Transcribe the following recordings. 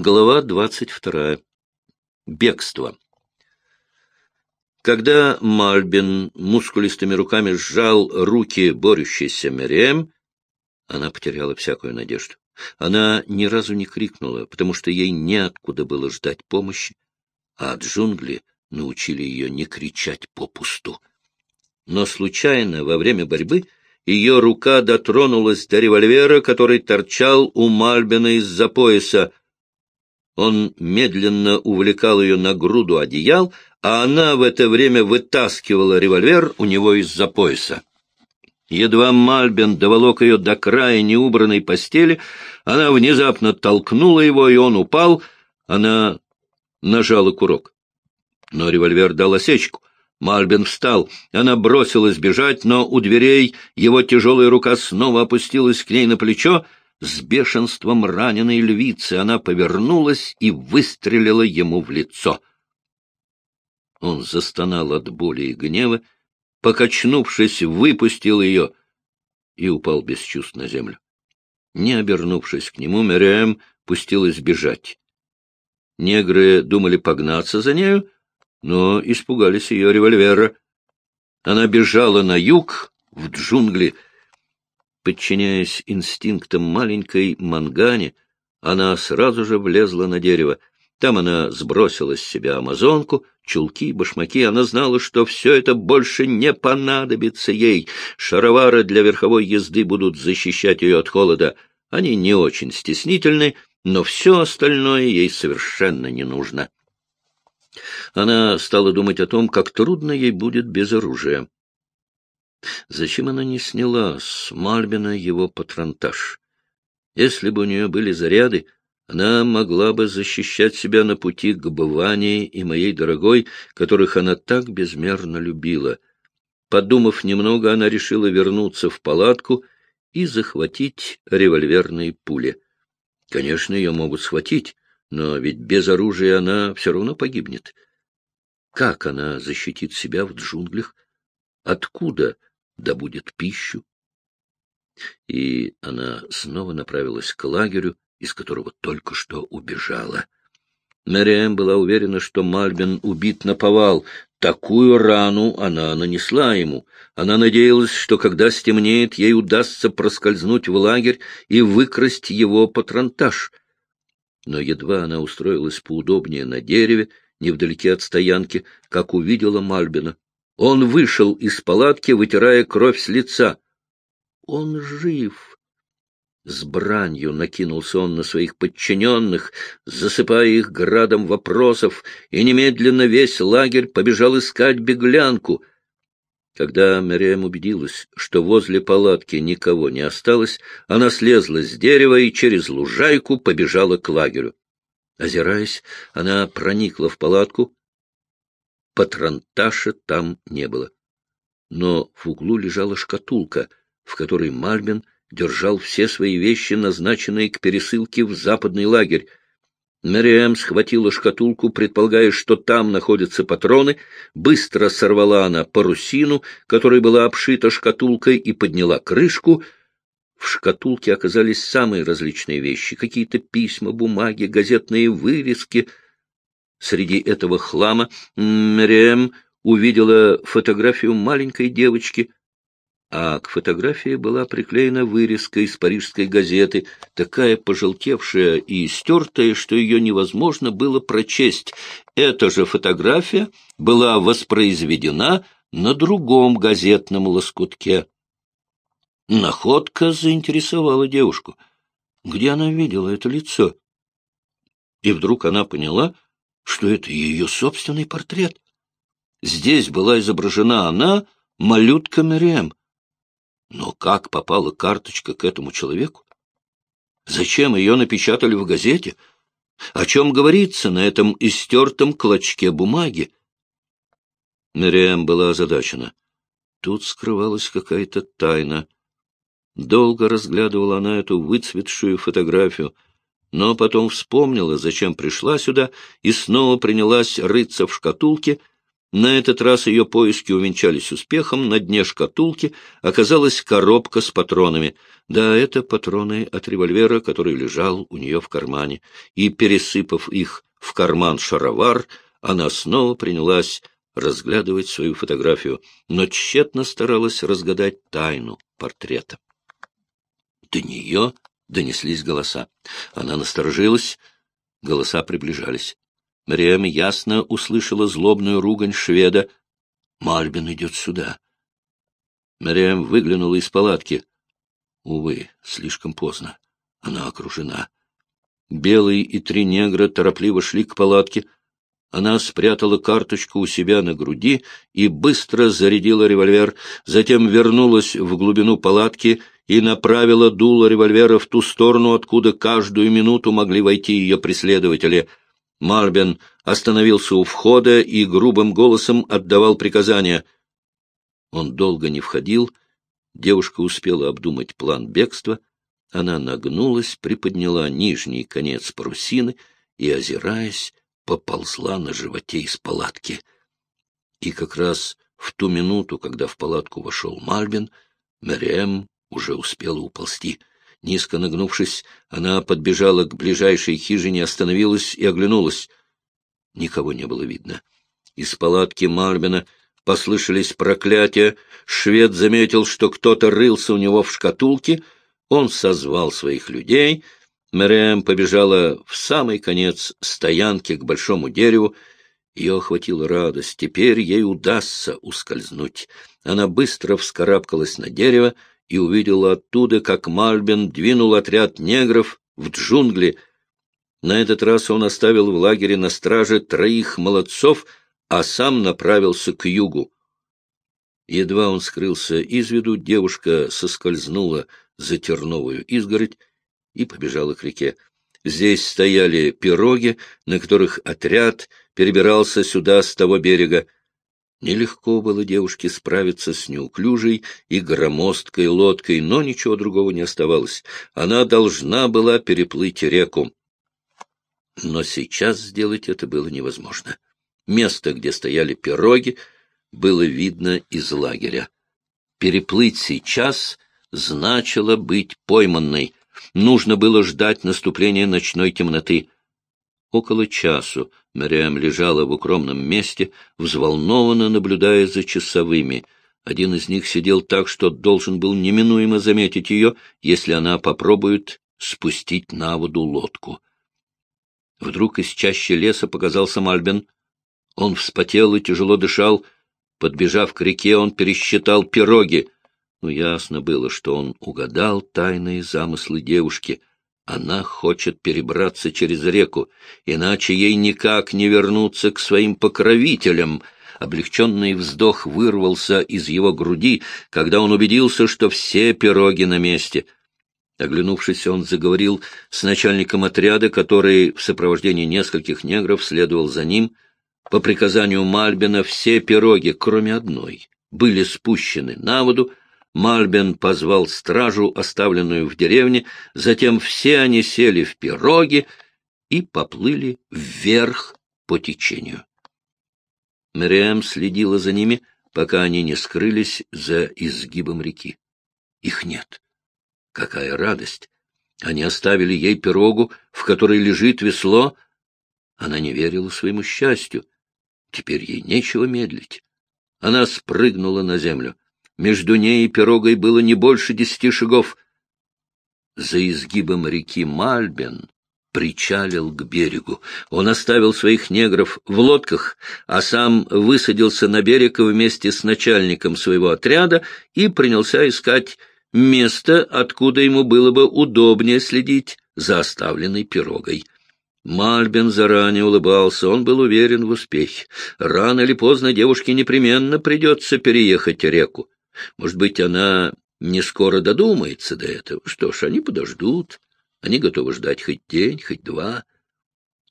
Глава двадцать вторая. Бегство. Когда Мальбин мускулистыми руками сжал руки борющейся Мерем, она потеряла всякую надежду. Она ни разу не крикнула, потому что ей неоткуда было ждать помощи, а джунгли научили ее не кричать попусту. Но случайно во время борьбы ее рука дотронулась до револьвера, который торчал у Мальбина из-за пояса. Он медленно увлекал ее на груду одеял, а она в это время вытаскивала револьвер у него из-за пояса. Едва Мальбин доволок ее до края неубранной постели, она внезапно толкнула его, и он упал. Она нажала курок. Но револьвер дал осечку. Мальбин встал. Она бросилась бежать, но у дверей его тяжелая рука снова опустилась к ней на плечо. С бешенством раненой львицы она повернулась и выстрелила ему в лицо. Он застонал от боли и гнева, покачнувшись, выпустил ее и упал без чувств на землю. Не обернувшись к нему, Мириам пустилась бежать. Негры думали погнаться за нею, но испугались ее револьвера. Она бежала на юг, в джунгли. Подчиняясь инстинктам маленькой мангане, она сразу же влезла на дерево. Там она сбросила с себя амазонку, чулки, башмаки. Она знала, что все это больше не понадобится ей. Шаровары для верховой езды будут защищать ее от холода. Они не очень стеснительны, но все остальное ей совершенно не нужно. Она стала думать о том, как трудно ей будет без оружия. Зачем она не сняла с Мальбина его патронтаж? Если бы у нее были заряды, она могла бы защищать себя на пути к Бывании и моей дорогой, которых она так безмерно любила. Подумав немного, она решила вернуться в палатку и захватить револьверные пули. Конечно, ее могут схватить, но ведь без оружия она все равно погибнет. Как она защитит себя в джунглях? Откуда добудет пищу? И она снова направилась к лагерю, из которого только что убежала. Мэриэм была уверена, что Мальбин убит на повал. Такую рану она нанесла ему. Она надеялась, что когда стемнеет, ей удастся проскользнуть в лагерь и выкрасть его патронтаж. Но едва она устроилась поудобнее на дереве, невдалеке от стоянки, как увидела Мальбина. Он вышел из палатки, вытирая кровь с лица. Он жив! С бранью накинулся он на своих подчиненных, засыпая их градом вопросов, и немедленно весь лагерь побежал искать беглянку. Когда Мериэм убедилась, что возле палатки никого не осталось, она слезла с дерева и через лужайку побежала к лагерю. Озираясь, она проникла в палатку. Патронташа там не было. Но в углу лежала шкатулка, в которой Мальбин — держал все свои вещи, назначенные к пересылке в западный лагерь. Мэриэм схватила шкатулку, предполагая, что там находятся патроны, быстро сорвала она парусину, которой была обшита шкатулкой, и подняла крышку. В шкатулке оказались самые различные вещи — какие-то письма, бумаги, газетные вырезки. Среди этого хлама Мэриэм увидела фотографию маленькой девочки — а к фотографии была приклеена вырезка из парижской газеты, такая пожелтевшая и стертая, что ее невозможно было прочесть. Эта же фотография была воспроизведена на другом газетном лоскутке. Находка заинтересовала девушку. Где она видела это лицо? И вдруг она поняла, что это ее собственный портрет. Здесь была изображена она, малютка Мэриэм. Но как попала карточка к этому человеку? Зачем ее напечатали в газете? О чем говорится на этом истертом клочке бумаги? Мириам была озадачена. Тут скрывалась какая-то тайна. Долго разглядывала она эту выцветшую фотографию, но потом вспомнила, зачем пришла сюда, и снова принялась рыться в шкатулке — На этот раз ее поиски увенчались успехом. На дне шкатулки оказалась коробка с патронами. Да, это патроны от револьвера, который лежал у нее в кармане. И, пересыпав их в карман шаровар, она снова принялась разглядывать свою фотографию, но тщетно старалась разгадать тайну портрета. До нее донеслись голоса. Она насторожилась, голоса приближались. Мариэм ясно услышала злобную ругань шведа. «Мальбин идет сюда». Мариэм выглянула из палатки. Увы, слишком поздно. Она окружена. Белый и три негра торопливо шли к палатке. Она спрятала карточку у себя на груди и быстро зарядила револьвер, затем вернулась в глубину палатки и направила дуло револьвера в ту сторону, откуда каждую минуту могли войти ее преследователи — Марбен остановился у входа и грубым голосом отдавал приказания. Он долго не входил. Девушка успела обдумать план бегства. Она нагнулась, приподняла нижний конец парусины и, озираясь, поползла на животе из палатки. И как раз в ту минуту, когда в палатку вошел Мальбин, Мэриэм уже успела уползти — Низко нагнувшись, она подбежала к ближайшей хижине, остановилась и оглянулась. Никого не было видно. Из палатки Марбина послышались проклятия. Швед заметил, что кто-то рылся у него в шкатулке. Он созвал своих людей. Мэрэм побежала в самый конец стоянки к большому дереву. Ее охватила радость. Теперь ей удастся ускользнуть. Она быстро вскарабкалась на дерево и увидела оттуда, как Мальбин двинул отряд негров в джунгли. На этот раз он оставил в лагере на страже троих молодцов, а сам направился к югу. Едва он скрылся из виду, девушка соскользнула за терновую изгородь и побежала к реке. Здесь стояли пироги, на которых отряд перебирался сюда с того берега. Нелегко было девушке справиться с неуклюжей и громоздкой лодкой, но ничего другого не оставалось. Она должна была переплыть реку. Но сейчас сделать это было невозможно. Место, где стояли пироги, было видно из лагеря. Переплыть сейчас значило быть пойманной. Нужно было ждать наступления ночной темноты. Около часу Мариам лежала в укромном месте, взволнованно наблюдая за часовыми. Один из них сидел так, что должен был неминуемо заметить ее, если она попробует спустить на воду лодку. Вдруг из чащи леса показался Мальбин. Он вспотел и тяжело дышал. Подбежав к реке, он пересчитал пироги. Ну, ясно было, что он угадал тайные замыслы девушки. Она хочет перебраться через реку, иначе ей никак не вернуться к своим покровителям. Облегченный вздох вырвался из его груди, когда он убедился, что все пироги на месте. Оглянувшись, он заговорил с начальником отряда, который в сопровождении нескольких негров следовал за ним. По приказанию Мальбина все пироги, кроме одной, были спущены на воду, Мальбен позвал стражу, оставленную в деревне, затем все они сели в пироги и поплыли вверх по течению. Мэриэм следила за ними, пока они не скрылись за изгибом реки. Их нет. Какая радость! Они оставили ей пирогу, в которой лежит весло. Она не верила своему счастью. Теперь ей нечего медлить. Она спрыгнула на землю. Между ней и пирогой было не больше десяти шагов. За изгибом реки Мальбен причалил к берегу. Он оставил своих негров в лодках, а сам высадился на берег вместе с начальником своего отряда и принялся искать место, откуда ему было бы удобнее следить за оставленной пирогой. Мальбин заранее улыбался, он был уверен в успехе. Рано или поздно девушке непременно придется переехать реку. Может быть, она не скоро додумается до этого. Что ж, они подождут. Они готовы ждать хоть день, хоть два.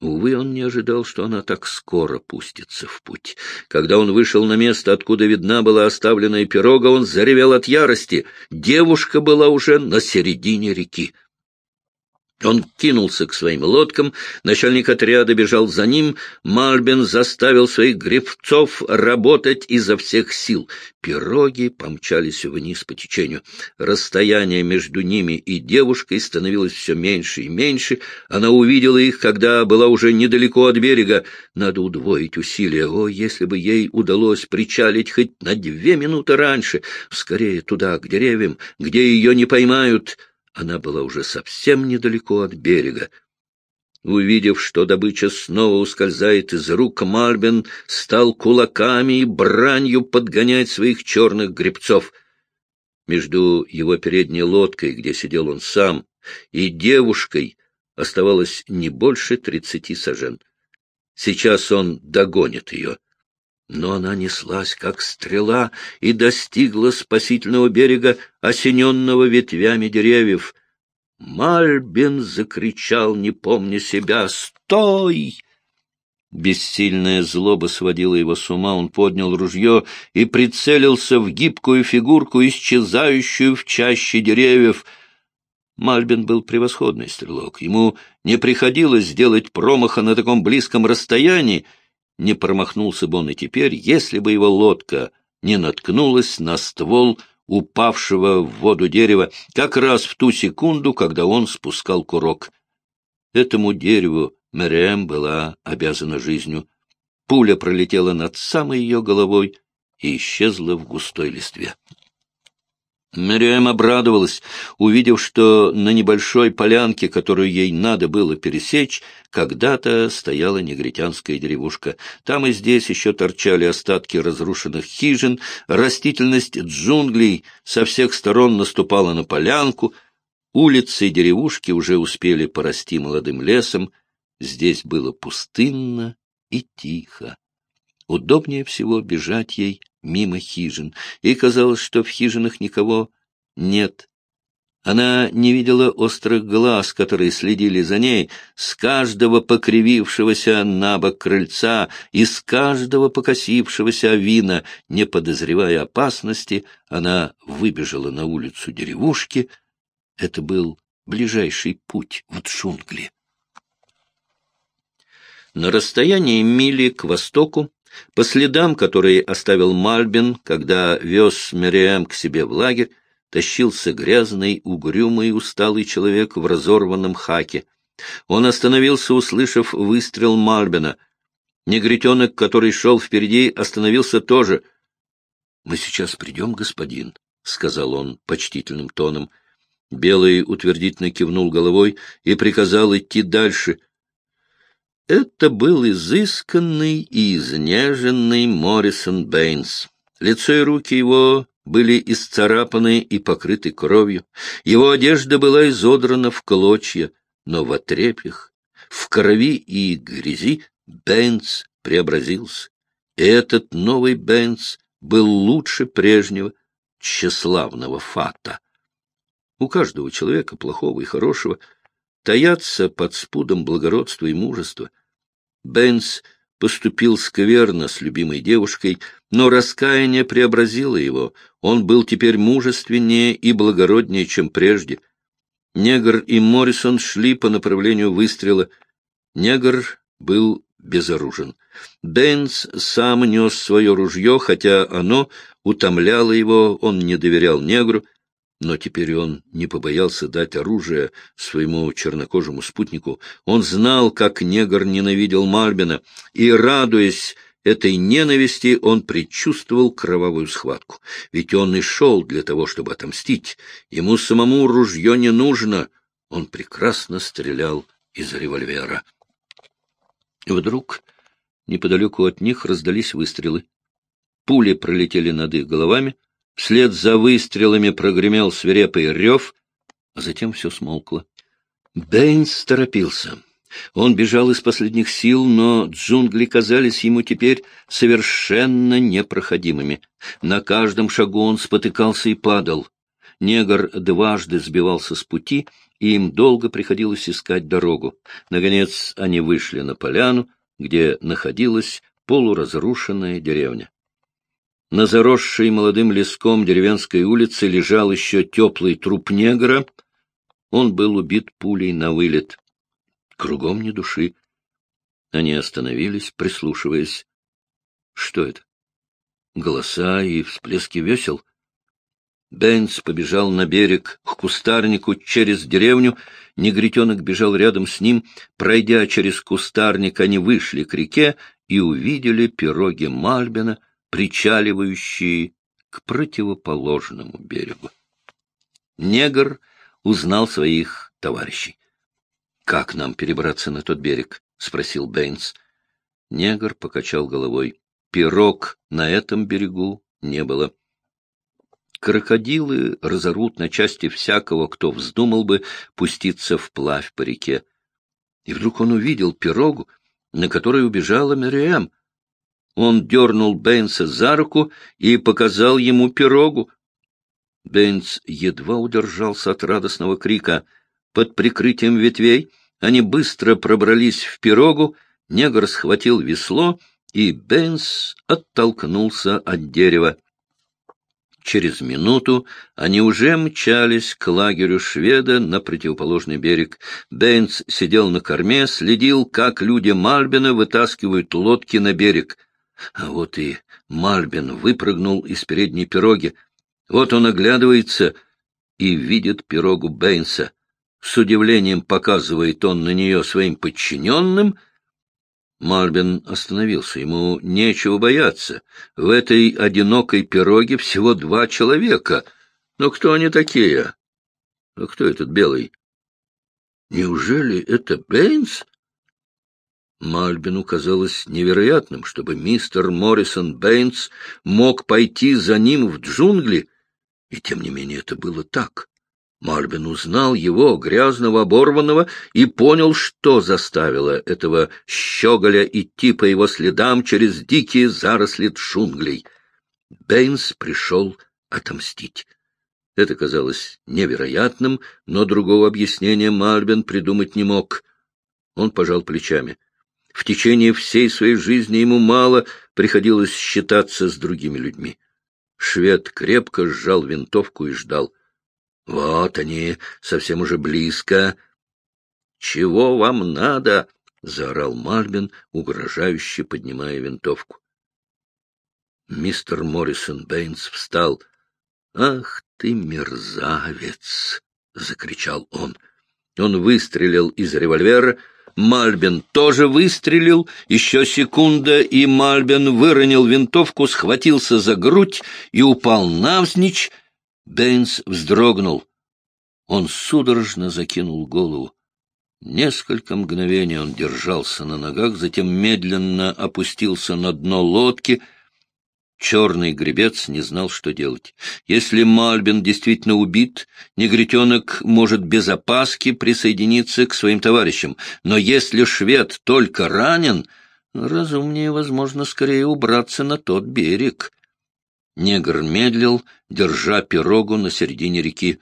Увы, он не ожидал, что она так скоро пустится в путь. Когда он вышел на место, откуда видна была оставленная пирога, он заревел от ярости. Девушка была уже на середине реки. Он кинулся к своим лодкам, начальник отряда бежал за ним, Мальбин заставил своих гребцов работать изо всех сил. Пироги помчались вниз по течению. Расстояние между ними и девушкой становилось все меньше и меньше. Она увидела их, когда была уже недалеко от берега. Надо удвоить усилия. О, если бы ей удалось причалить хоть на две минуты раньше, скорее туда, к деревьям, где ее не поймают. Она была уже совсем недалеко от берега. Увидев, что добыча снова ускользает из рук, Мальбин стал кулаками и бранью подгонять своих черных гребцов. Между его передней лодкой, где сидел он сам, и девушкой оставалось не больше тридцати сажен. Сейчас он догонит ее. Но она неслась, как стрела, и достигла спасительного берега, осененного ветвями деревьев. Мальбин закричал, не помня себя, «Стой!» Бессильная злоба сводила его с ума, он поднял ружье и прицелился в гибкую фигурку, исчезающую в чаще деревьев. Мальбин был превосходный стрелок. Ему не приходилось сделать промаха на таком близком расстоянии, не промахнулся бы он и теперь, если бы его лодка не наткнулась на ствол упавшего в воду дерева как раз в ту секунду, когда он спускал курок. Этому дереву Мэриэм была обязана жизнью. Пуля пролетела над самой ее головой и исчезла в густой листве. Мириам обрадовалась, увидев, что на небольшой полянке, которую ей надо было пересечь, когда-то стояла негритянская деревушка. Там и здесь еще торчали остатки разрушенных хижин, растительность джунглей со всех сторон наступала на полянку, улицы и деревушки уже успели порасти молодым лесом, здесь было пустынно и тихо. Удобнее всего бежать ей мимо хижин, и казалось, что в хижинах никого нет. Она не видела острых глаз, которые следили за ней, с каждого покривившегося на бок крыльца и с каждого покосившегося вина, не подозревая опасности, она выбежала на улицу деревушки. Это был ближайший путь в джунгли. На расстоянии мили к востоку по следам, которые оставил Мальбин, когда вез Мириам к себе в лагерь, тащился грязный, угрюмый, усталый человек в разорванном хаке. Он остановился, услышав выстрел Мальбина. Негритенок, который шел впереди, остановился тоже. — Мы сейчас придем, господин, — сказал он почтительным тоном. Белый утвердительно кивнул головой и приказал идти дальше — это был изысканный и изнеженный Моррисон Бэйнс. Лицо и руки его были исцарапаны и покрыты кровью. Его одежда была изодрана в клочья, но в отрепьях, в крови и грязи Бэйнс преобразился. И этот новый Бэйнс был лучше прежнего тщеславного фата. У каждого человека, плохого и хорошего, таятся под спудом благородства и мужества. Бенс поступил скверно с любимой девушкой, но раскаяние преобразило его. Он был теперь мужественнее и благороднее, чем прежде. Негр и Моррисон шли по направлению выстрела. Негр был безоружен. Бенс сам нес свое ружье, хотя оно утомляло его, он не доверял негру, но теперь он не побоялся дать оружие своему чернокожему спутнику. Он знал, как негр ненавидел Мальбина, и, радуясь этой ненависти, он предчувствовал кровавую схватку. Ведь он и шел для того, чтобы отомстить. Ему самому ружье не нужно. Он прекрасно стрелял из револьвера. И вдруг неподалеку от них раздались выстрелы. Пули пролетели над их головами, Вслед за выстрелами прогремел свирепый рев, а затем все смолкло. Бэйнс торопился. Он бежал из последних сил, но джунгли казались ему теперь совершенно непроходимыми. На каждом шагу он спотыкался и падал. Негр дважды сбивался с пути, и им долго приходилось искать дорогу. Наконец они вышли на поляну, где находилась полуразрушенная деревня. На заросшей молодым леском деревенской улице лежал еще теплый труп негра. Он был убит пулей на вылет. Кругом ни души. Они остановились, прислушиваясь. Что это? Голоса и всплески весел? Бенц побежал на берег к кустарнику через деревню. Негритенок бежал рядом с ним. Пройдя через кустарник, они вышли к реке и увидели пироги Мальбина, причаливающие к противоположному берегу. Негр узнал своих товарищей. — Как нам перебраться на тот берег? — спросил Бэйнс. Негр покачал головой. Пирог на этом берегу не было. Крокодилы разорвут на части всякого, кто вздумал бы пуститься вплавь по реке. И вдруг он увидел пирогу, на которой убежала Мириэм. Он дернул Бэйнса за руку и показал ему пирогу. Бэйнс едва удержался от радостного крика. Под прикрытием ветвей они быстро пробрались в пирогу, негр схватил весло, и Бэйнс оттолкнулся от дерева. Через минуту они уже мчались к лагерю шведа на противоположный берег. Бэйнс сидел на корме, следил, как люди Мальбина вытаскивают лодки на берег. А вот и Мальбин выпрыгнул из передней пироги. Вот он оглядывается и видит пирогу Бэйнса. С удивлением показывает он на нее своим подчиненным. Мальбин остановился. Ему нечего бояться. В этой одинокой пироге всего два человека. Но кто они такие? А кто этот белый? Неужели это Бэйнс? Мальбину казалось невероятным, чтобы мистер Моррисон Бэйнс мог пойти за ним в джунгли, и тем не менее это было так. Мальбин узнал его, грязного, оборванного, и понял, что заставило этого щеголя идти по его следам через дикие заросли джунглей. Бэйнс пришел отомстить. Это казалось невероятным, но другого объяснения Мальбин придумать не мог. Он пожал плечами. В течение всей своей жизни ему мало приходилось считаться с другими людьми. Швед крепко сжал винтовку и ждал — вот они, совсем уже близко. — Чего вам надо? — заорал Мальбин, угрожающе поднимая винтовку. Мистер Моррисон Бэйнс встал. — Ах ты, мерзавец! — закричал он. Он выстрелил из револьвера. Мальбин тоже выстрелил. Еще секунда, и Мальбин выронил винтовку, схватился за грудь и упал навзничь, Бэйнс вздрогнул. Он судорожно закинул голову. Несколько мгновений он держался на ногах, затем медленно опустился на дно лодки. Черный гребец не знал, что делать. Если Мальбин действительно убит, негритенок может без опаски присоединиться к своим товарищам. Но если швед только ранен, разумнее, возможно, скорее убраться на тот берег. Негр медлил, держа пирогу на середине реки.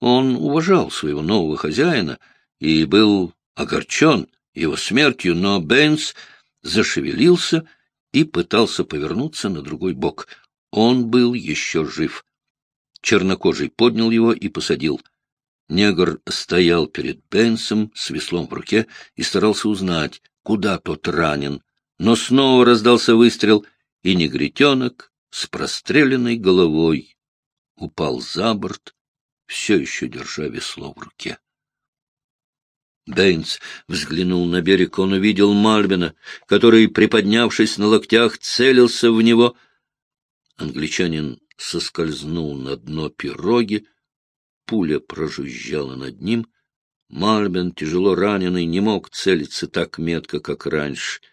Он уважал своего нового хозяина и был огорчен его смертью, но Бэйнс зашевелился и пытался повернуться на другой бок. Он был еще жив. Чернокожий поднял его и посадил. Негр стоял перед Бэйнсом с веслом в руке и старался узнать, куда тот ранен. Но снова раздался выстрел, и негритенок с простреленной головой упал за борт, все еще держа весло в руке. Бэйнс взглянул на берег, он увидел Мальбина, который, приподнявшись на локтях, целился в него. Англичанин соскользнул на дно пироги, пуля прожужжала над ним. Мальбин, тяжело раненый, не мог целиться так метко, как раньше —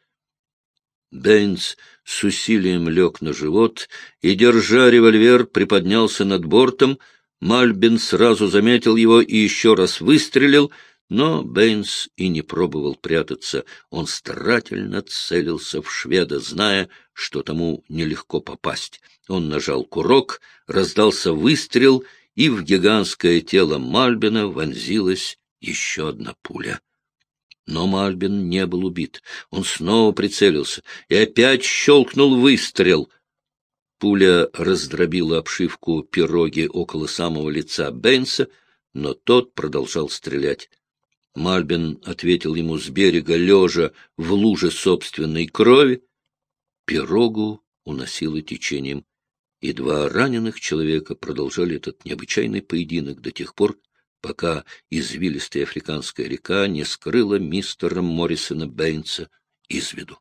Бэйнс с усилием лег на живот и, держа револьвер, приподнялся над бортом. Мальбин сразу заметил его и еще раз выстрелил, но Бэйнс и не пробовал прятаться. Он старательно целился в шведа, зная, что тому нелегко попасть. Он нажал курок, раздался выстрел, и в гигантское тело Мальбина вонзилась еще одна пуля. Но Мальбин не был убит. Он снова прицелился и опять щелкнул выстрел. Пуля раздробила обшивку пироги около самого лица Бенса. но тот продолжал стрелять. Мальбин ответил ему с берега, лежа в луже собственной крови. Пирогу уносило течением, и два раненых человека продолжали этот необычайный поединок до тех пор, пока извилистая африканская река не скрыла мистера Моррисона Бэйнса из виду.